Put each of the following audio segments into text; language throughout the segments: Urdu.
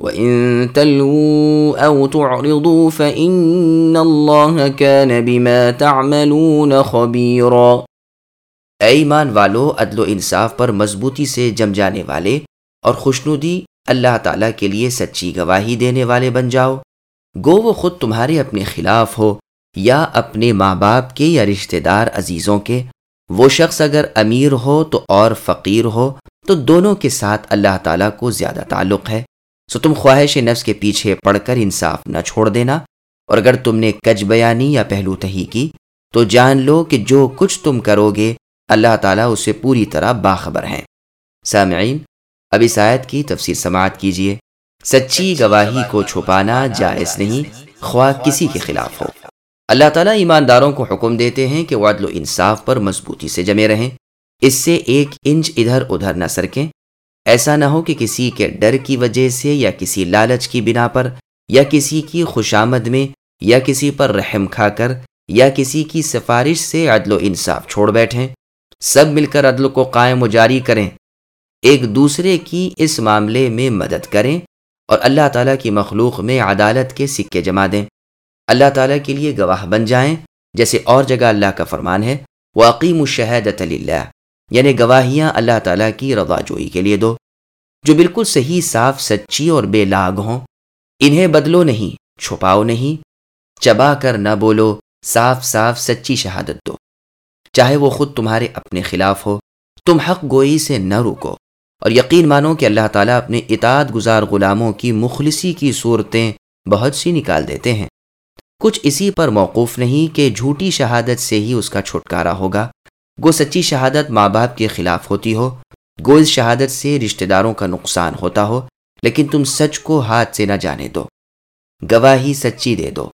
وَإِن تَلْوُوا أَوْ تُعْرِضُوا فَإِنَّ اللَّهَ كَانَ بِمَا تَعْمَلُونَ خَبِيرًا۔ اے ایمان والو، عدل و انصاف پر مضبوطی سے جم جانے والے اور خوشنودی اللہ تعالیٰ کے لیے سچی گواہی دینے والے بن جاؤ۔ گو وہ خود تمہارے اپنے خلاف ہو یا اپنے ماں باپ کے یا رشتہ دار عزیزوں کے۔ وہ شخص اگر امیر ہو تو اور فقیر ہو تو دونوں کے ساتھ اللہ تعالیٰ کو زیادہ تعلق ہے۔ سو تم خواہش نفس کے پیچھے پڑ کر انصاف نہ چھوڑ دینا اور اگر تم نے کج بیانی یا پہلو تہی کی تو جان لو کہ جو کچھ تم کرو گے اللہ تعالیٰ اسے پوری طرح باخبر ہیں۔ سامعین اب اس آیت کی تفسیر سماعت کیجیے سچی گواہی کو چھپانا جائز نہیں خواہ کسی کے خلاف ہو۔ اللہ تعالیٰ ایمانداروں کو حکم دیتے ہیں کہ وہ عدل و انصاف پر مضبوطی سے جمے رہیں۔ اس سے ایک انچ ادھر ادھر نہ سرکیں۔ ایسا نہ ہو کہ کسی کے ڈر کی وجہ سے یا کسی لالچ کی بنا پر یا کسی کی خوشامد میں یا کسی پر رحم کھا کر یا کسی کی سفارش سے عدل و انصاف چھوڑ بیٹھیں۔ سب مل کر عدل کو قائم و جاری کریں۔ ایک دوسرے کی اس معاملے میں مدد کریں اور اللہ تعالیٰ کی مخلوق میں عدالت کے سکے جما دیں۔ اللہ تعالیٰ کے لیے گواہ بن جائیں، جیسے اور جگہ اللہ کا فرمان ہے وہ عقیم الشہد اللہ یعنی گواہیاں اللہ تعالیٰ کی رضا جوئی کے لیے دو، جو بالکل صحیح، صاف، سچی اور بے لاگ ہوں۔ انہیں بدلو نہیں، چھپاؤ نہیں۔ چبا کر نہ بولو، صاف صاف، سچی شہادت دو۔ چاہے وہ خود تمہارے اپنے خلاف ہو، تم حق گوئی سے نہ رکو اور یقین مانو کہ اللہ تعالیٰ اپنے اطاعت گزار غلاموں کی مخلصی کی صورتیں بہت سی نکال دیتے ہیں۔ کچھ اسی پر موقوف نہیں کہ جھوٹی شہادت سے ہی اس کا چھٹکارا ہوگا۔ گو سچی شہادت ماں باپ کے خلاف ہوتی ہو، گو اس شہادت سے رشتہ داروں کا نقصان ہوتا ہو، لیکن تم سچ کو ہاتھ سے نہ جانے دو، گواہی سچی دے دو۔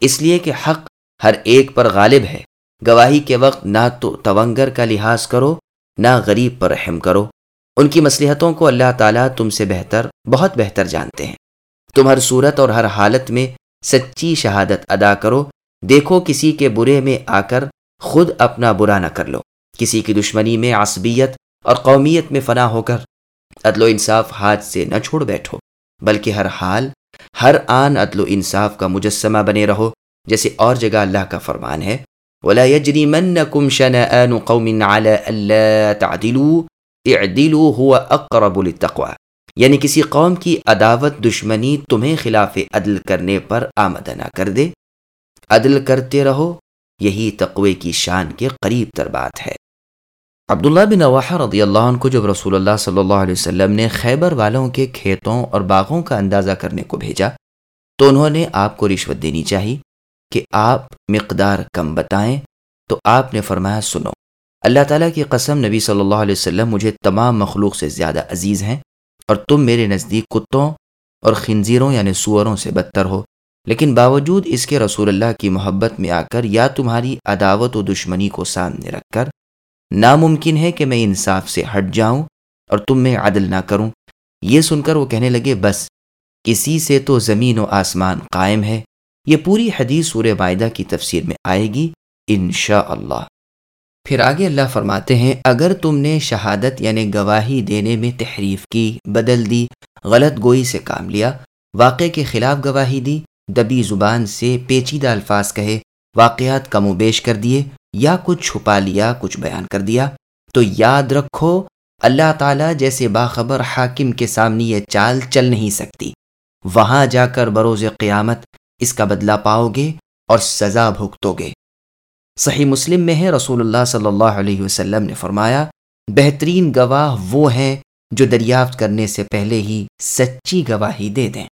اس لیے کہ حق ہر ایک پر غالب ہے۔ گواہی کے وقت نہ تو تونگر کا لحاظ کرو، نہ غریب پر رحم کرو۔ ان کی مصلحتوں کو اللہ تعالیٰ تم سے بہتر، بہت بہتر جانتے ہیں۔ تم ہر صورت اور ہر حالت میں سچی شہادت ادا کرو۔ دیکھو کسی کے برے میں آ کر خود اپنا برا نہ کر لو۔ کسی کی دشمنی میں عصبیت اور قومیت میں فنا ہو کر عدل و انصاف ہاتھ سے نہ چھوڑ بیٹھو، بلکہ ہر حال، ہر آن عدل و انصاف کا مجسمہ بنے رہو، جیسے اور جگہ اللہ کا فرمان ہے۔ ولا يجرمنكم شنآن قوم على الا تعدلوا، اعدلوا هو اقرب للتقوى۔ یعنی کسی قوم کی عداوت، دشمنی تمہیں خلاف عدل کرنے پر آمدہ نہ کر دے۔ عدل کرتے رہو یہی تقوی کی شان کے قریب تر بات ہے۔ عبداللہ بن نواح رضی اللہ عنہ کو جب رسول اللہ صلی اللہ علیہ وسلم نے خیبر والوں کے کھیتوں اور باغوں کا اندازہ کرنے کو بھیجا، تو انہوں نے آپ کو رشوت دینی چاہی کہ آپ مقدار کم بتائیں۔ تو آپ نے فرمایا، سنو، اللہ تعالیٰ کی قسم، نبی صلی اللہ علیہ وسلم مجھے تمام مخلوق سے زیادہ عزیز ہیں اور تم میرے نزدیک کتوں اور خنزیروں یعنی سوروں سے بدتر ہو۔ لیکن باوجود اس کے رسول اللہ کی محبت میں آ کر یا تمہاری عداوت و دشمنی کو سامنے رکھ کر، ناممکن ہے کہ میں انصاف سے ہٹ جاؤں اور تم میں عدل نہ کروں۔ یہ سن کر وہ کہنے لگے، بس اسی سے تو زمین و آسمان قائم ہے۔ یہ پوری حدیث سورہ معدہ کی تفسیر میں آئے گی انشاء اللہ پھر آگے اللہ فرماتے ہیں، اگر تم نے شہادت یعنی گواہی دینے میں تحریف کی، بدل دی، غلط گوئی سے کام لیا واقع کے خلاف گواہی دی دبی زبان سے پیچیدہ الفاظ کہے، واقعات کم و بیش کر دیے یا کچھ چھپا لیا، کچھ بیان کر دیا۔ تو یاد رکھو، اللہ تعالیٰ جیسے باخبر حاکم کے سامنے یہ چال چل نہیں سکتی۔ وہاں جا کر بروز قیامت اس کا بدلہ پاؤ گے اور سزا بھگتو گے۔ صحیح مسلم میں ہے، رسول اللہ صلی اللہ علیہ وسلم نے فرمایا، بہترین گواہ وہ ہیں جو دریافت کرنے سے پہلے ہی سچی گواہی دے دیں۔